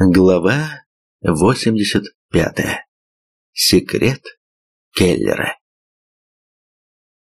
Глава 85. Секрет Келлера.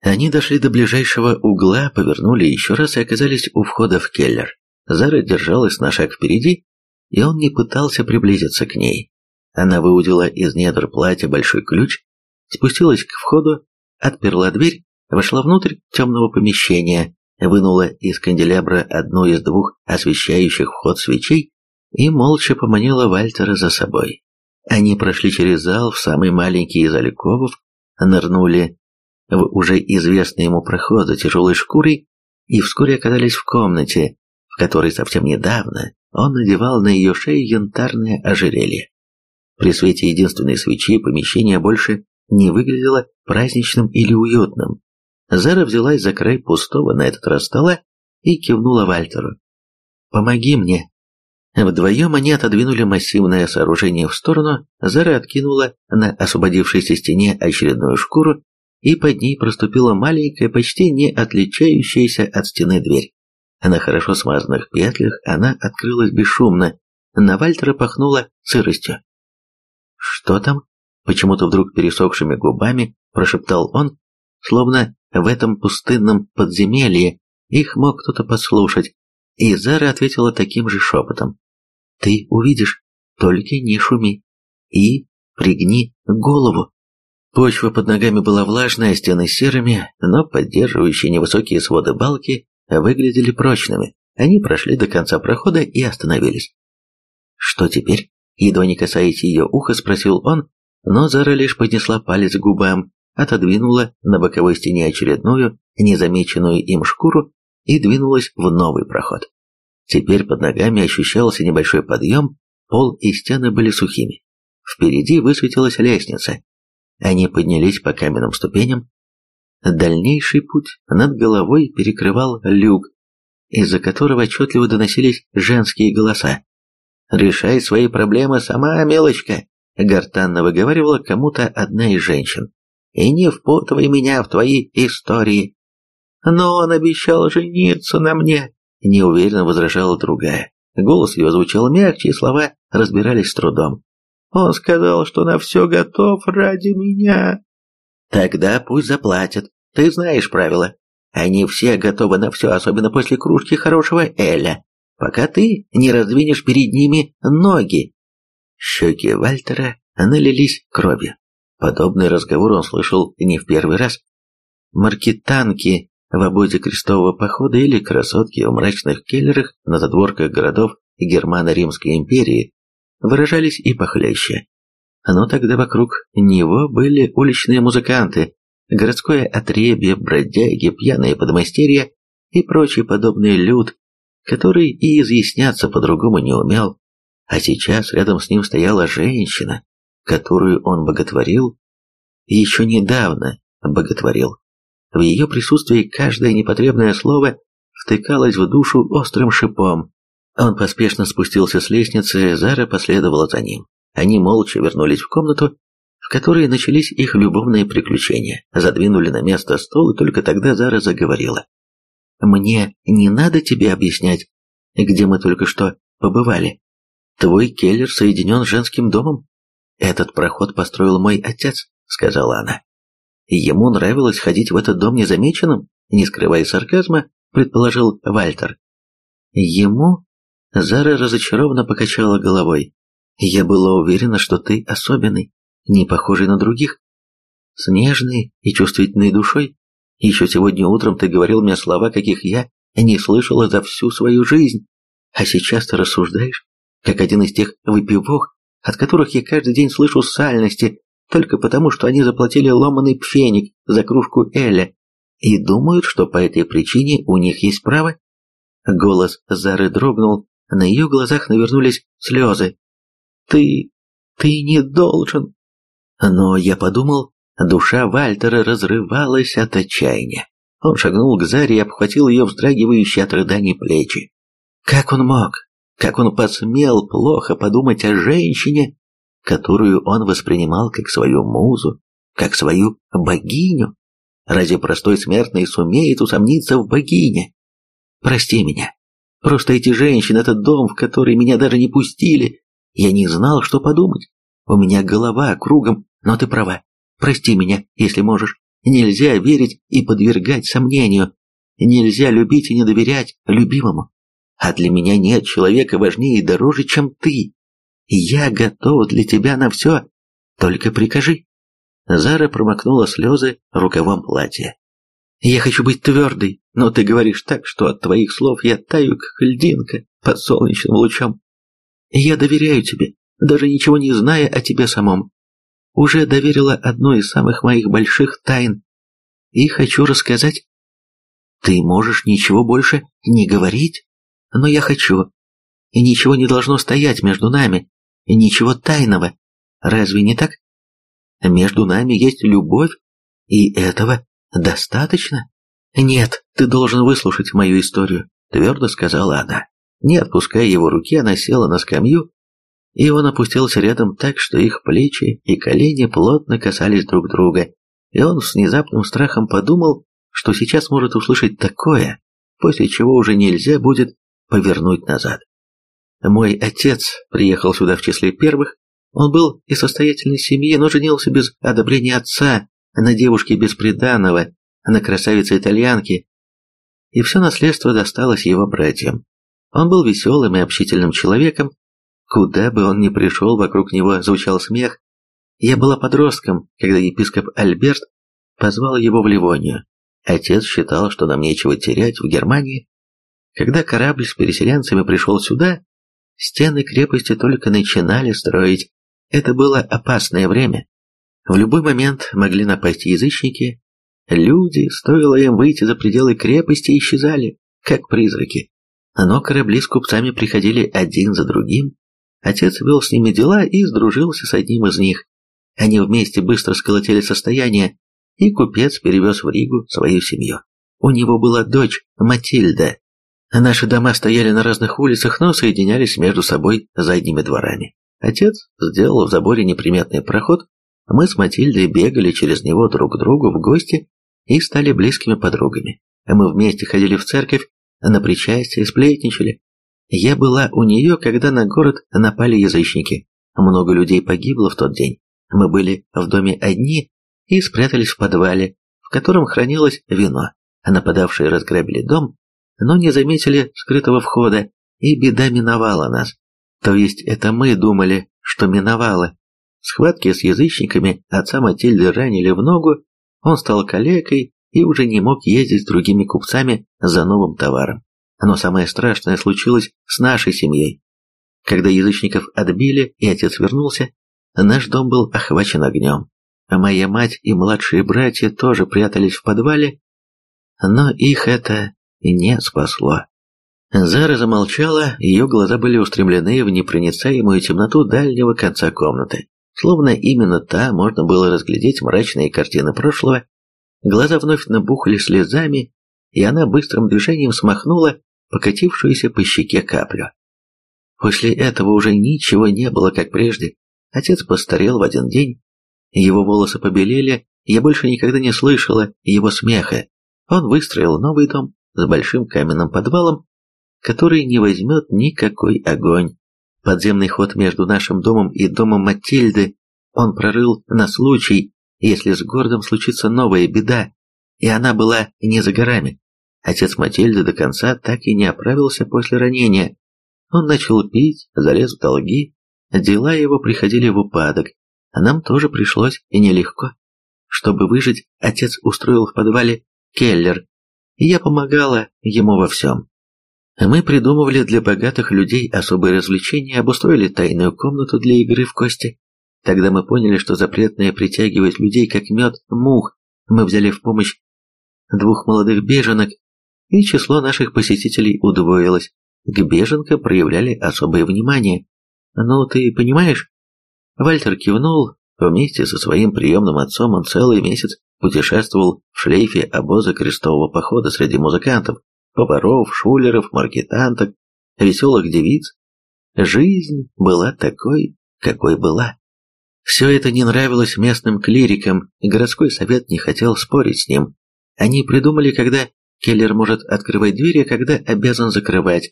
Они дошли до ближайшего угла, повернули еще раз и оказались у входа в Келлер. Зара держалась на шаг впереди, и он не пытался приблизиться к ней. Она выудила из недр платья большой ключ, спустилась к входу, отперла дверь, вошла внутрь темного помещения, вынула из канделябра одну из двух освещающих вход свечей и молча поманила Вальтера за собой. Они прошли через зал в самый маленький из аликовов, нырнули в уже известный ему проход за тяжелой шкурой и вскоре оказались в комнате, в которой совсем недавно он надевал на ее шею янтарное ожерелье. При свете единственной свечи помещение больше не выглядело праздничным или уютным. Зара взялась за край пустого на этот раз стола и кивнула Вальтеру. «Помоги мне», Вдвоем они отодвинули массивное сооружение в сторону, Зара откинула на освободившейся стене очередную шкуру, и под ней проступила маленькая, почти не отличающаяся от стены дверь. На хорошо смазанных петлях она открылась бесшумно, на Вальтера пахнула сыростью. «Что там?» — почему-то вдруг пересохшими губами прошептал он, словно в этом пустынном подземелье их мог кто-то послушать, и Зара ответила таким же шепотом. «Ты увидишь, только не шуми. И пригни голову». Почва под ногами была влажная, стены серыми, но поддерживающие невысокие своды балки выглядели прочными. Они прошли до конца прохода и остановились. «Что теперь?» Едва не касаясь ее уха, спросил он, но Зара лишь поднесла палец к губам, отодвинула на боковой стене очередную, незамеченную им шкуру и двинулась в новый проход. Теперь под ногами ощущался небольшой подъем, пол и стены были сухими. Впереди высветилась лестница. Они поднялись по каменным ступеням. Дальнейший путь над головой перекрывал люк, из-за которого отчетливо доносились женские голоса. «Решай свои проблемы сама, мелочка», — гортанно выговаривала кому-то одна из женщин. «И не впутывай меня в твои истории». «Но он обещал жениться на мне», неуверенно возражала другая. Голос ее звучал мягче, и слова разбирались с трудом. «Он сказал, что на все готов ради меня». «Тогда пусть заплатят. Ты знаешь правила. Они все готовы на все, особенно после кружки хорошего Эля, пока ты не раздвинешь перед ними ноги». Щеки Вальтера налились кровью. Подобный разговор он слышал не в первый раз. Маркетанки в обозе крестового похода или красотки в мрачных келлерах на задворках городов Германо-Римской империи выражались и похлеще. Но тогда вокруг него были уличные музыканты, городское отребье, бродяги, пьяные подмастерья и прочий подобный люд, который и изъясняться по-другому не умел. А сейчас рядом с ним стояла женщина, которую он боготворил, еще недавно боготворил. В ее присутствии каждое непотребное слово втыкалось в душу острым шипом. Он поспешно спустился с лестницы, Зара последовала за ним. Они молча вернулись в комнату, в которой начались их любовные приключения, задвинули на место стол, и только тогда Зара заговорила. «Мне не надо тебе объяснять, где мы только что побывали. Твой келлер соединен с женским домом. Этот проход построил мой отец», — сказала она. Ему нравилось ходить в этот дом незамеченным, не скрывая сарказма, предположил Вальтер. Ему? Зара разочарованно покачала головой. Я была уверена, что ты особенный, не похожий на других. С нежной и чувствительной душой. Еще сегодня утром ты говорил мне слова, каких я не слышала за всю свою жизнь. А сейчас ты рассуждаешь, как один из тех выпивок, от которых я каждый день слышу сальности только потому, что они заплатили ломаный пфеник за кружку Эля и думают, что по этой причине у них есть право. Голос Зары дрогнул, на ее глазах навернулись слезы. «Ты... ты не должен...» Но я подумал, душа Вальтера разрывалась от отчаяния. Он шагнул к Заре и обхватил ее вздрагивающие от рыданий плечи. Как он мог? Как он посмел плохо подумать о женщине, которую он воспринимал как свою музу, как свою богиню. Разве простой смертный сумеет усомниться в богине? Прости меня. Просто эти женщины, этот дом, в который меня даже не пустили, Я не знал, что подумать. У меня голова кругом, но ты права. Прости меня, если можешь. Нельзя верить и подвергать сомнению. Нельзя любить и не доверять любимому. А для меня нет человека важнее и дороже, чем ты. Я готов для тебя на все. Только прикажи. Зара промокнула слезы рукавом платья. Я хочу быть твердой, но ты говоришь так, что от твоих слов я таю, как льдинка под солнечным лучом. Я доверяю тебе, даже ничего не зная о тебе самом уже доверила одну из самых моих больших тайн. И хочу рассказать. Ты можешь ничего больше не говорить, но я хочу. И ничего не должно стоять между нами, ничего тайного. Разве не так? Между нами есть любовь, и этого достаточно? Нет, ты должен выслушать мою историю, твердо сказала она. Не отпуская его руки, она села на скамью и он опустился рядом так, что их плечи и колени плотно касались друг друга, и он с внезапным страхом подумал, что сейчас может услышать такое, после чего уже нельзя будет повернуть назад. Мой отец приехал сюда в числе первых, он был из состоятельной семьи, но женился без одобрения отца на девушке бесприданного, на красавице-итальянке, и все наследство досталось его братьям. Он был веселым и общительным человеком, Куда бы он ни пришел, вокруг него звучал смех. Я была подростком, когда епископ Альберт позвал его в Ливонию. Отец считал, что нам нечего терять в Германии. Когда корабль с переселенцами пришел сюда, стены крепости только начинали строить. Это было опасное время. В любой момент могли напасть язычники. Люди, стоило им выйти за пределы крепости, исчезали, как призраки. Но корабли с купцами приходили один за другим, Отец вел с ними дела и сдружился с одним из них. Они вместе быстро сколотили состояние, и купец перевез в Ригу свою семью. У него была дочь Матильда. Наши дома стояли на разных улицах, но соединялись между собой задними дворами. Отец сделал в заборе неприметный проход, мы с Матильдой бегали через него друг к другу в гости и стали близкими подругами. Мы вместе ходили в церковь, на причастие, сплетничали, я была у нее, когда на город напали язычники. Много людей погибло в тот день. Мы были в доме одни и спрятались в подвале, в котором хранилось вино. Нападавшие разграбили дом, но не заметили скрытого входа, и беда миновала нас. То есть это мы думали, что миновало. Схватки с язычниками отца Матильды ранили в ногу, он стал калекой и уже не мог ездить с другими купцами за новым товаром. Но самое страшное случилось с нашей семьей. Когда язычников отбили и отец вернулся, наш дом был охвачен огнем. Моя мать и младшие братья тоже прятались в подвале, но их это не спасло. Зара замолчала, ее глаза были устремлены в непроницаемую темноту дальнего конца комнаты. Словно именно та можно было разглядеть мрачные картины прошлого. Глаза вновь набухли слезами, и она быстрым движением смахнула покатившуюся по щеке каплю. После этого уже ничего не было, как прежде. Отец постарел в один день, его волосы побелели, я больше никогда не слышала его смеха. Он выстроил новый дом с большим каменным подвалом, который не возьмет никакой огонь. Подземный ход между нашим домом и домом Матильды он прорыл на случай, если с городом случится новая беда, и она была не за горами. Отец Матильды до конца так и не оправился после ранения. Он начал пить, залез в долги, дела его приходили в упадок, а нам тоже пришлось и нелегко. Чтобы выжить, отец устроил в подвале келлер, и я помогала ему во всем. Мы придумывали для богатых людей особые развлечения, обустроили тайную комнату для игры в кости. Тогда мы поняли, что запретное притягивает людей как мед мух. Мы взяли в помощь двух молодых беженок, и число наших посетителей удвоилось. К беженкам проявляли особое внимание. «Ну, ты понимаешь?» Вальтер кивнул. Вместе со своим приемным отцом он целый месяц путешествовал в шлейфе обоза крестового похода среди музыкантов, поваров, шулеров, маркетанток, веселых девиц. Жизнь была такой, какой была. Все это не нравилось местным клирикам, и городской совет не хотел спорить с ним. Они придумали, когда Келлер может открывать двери, когда обязан закрывать.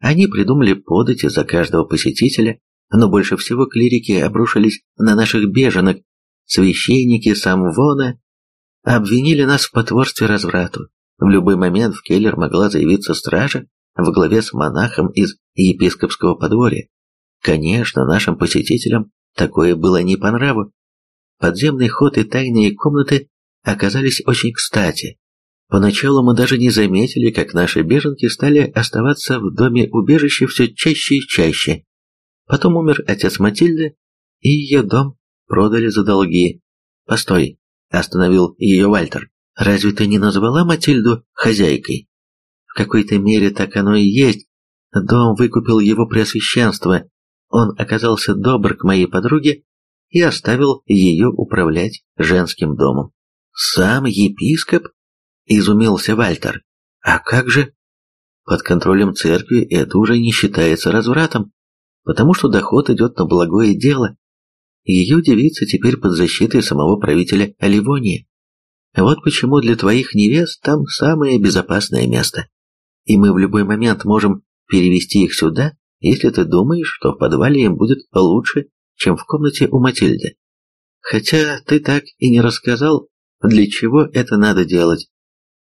Они придумали подати за каждого посетителя, Но больше всего клирики обрушились на наших беженок, священники Самвона обвинили нас в потворстве разврату. В любой момент в Келлер могла заявиться стража в главе с монахом из епископского подворья. Конечно, нашим посетителям такое было не по нраву. Подземный ход и тайные комнаты оказались очень кстати. Поначалу мы даже не заметили, как наши беженки стали оставаться в доме убежища все чаще и чаще. Потом умер отец Матильды, и ее дом продали за долги. Постой, остановил ее Вальтер. Разве ты не назвала Матильду хозяйкой? В какой-то мере так оно и есть. Дом выкупил его преосвященство. Он оказался добр к моей подруге и оставил ее управлять женским домом. Сам епископ? Изумился Вальтер. А как же? Под контролем церкви это уже не считается развратом, потому что доход идет на благое дело. Ее девица теперь под защитой самого правителя Оливонии. Вот почему для твоих невест там самое безопасное место. И мы в любой момент можем перевести их сюда, если ты думаешь, что в подвале им будет лучше, чем в комнате у Матильды. Хотя ты так и не рассказал, для чего это надо делать.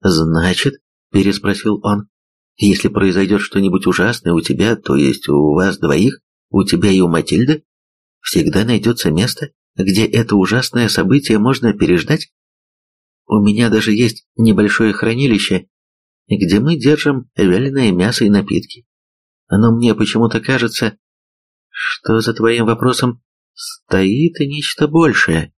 Значит, переспросил он, если произойдет что-нибудь ужасное у тебя, то есть у вас двоих, у тебя и у Матильды, всегда найдется место, где это ужасное событие можно переждать? У меня даже есть небольшое хранилище, где мы держим вяленое мясо и напитки. Но мне почему-то кажется, что за твоим вопросом стоит нечто большее.